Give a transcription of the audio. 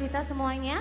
kita semuanya.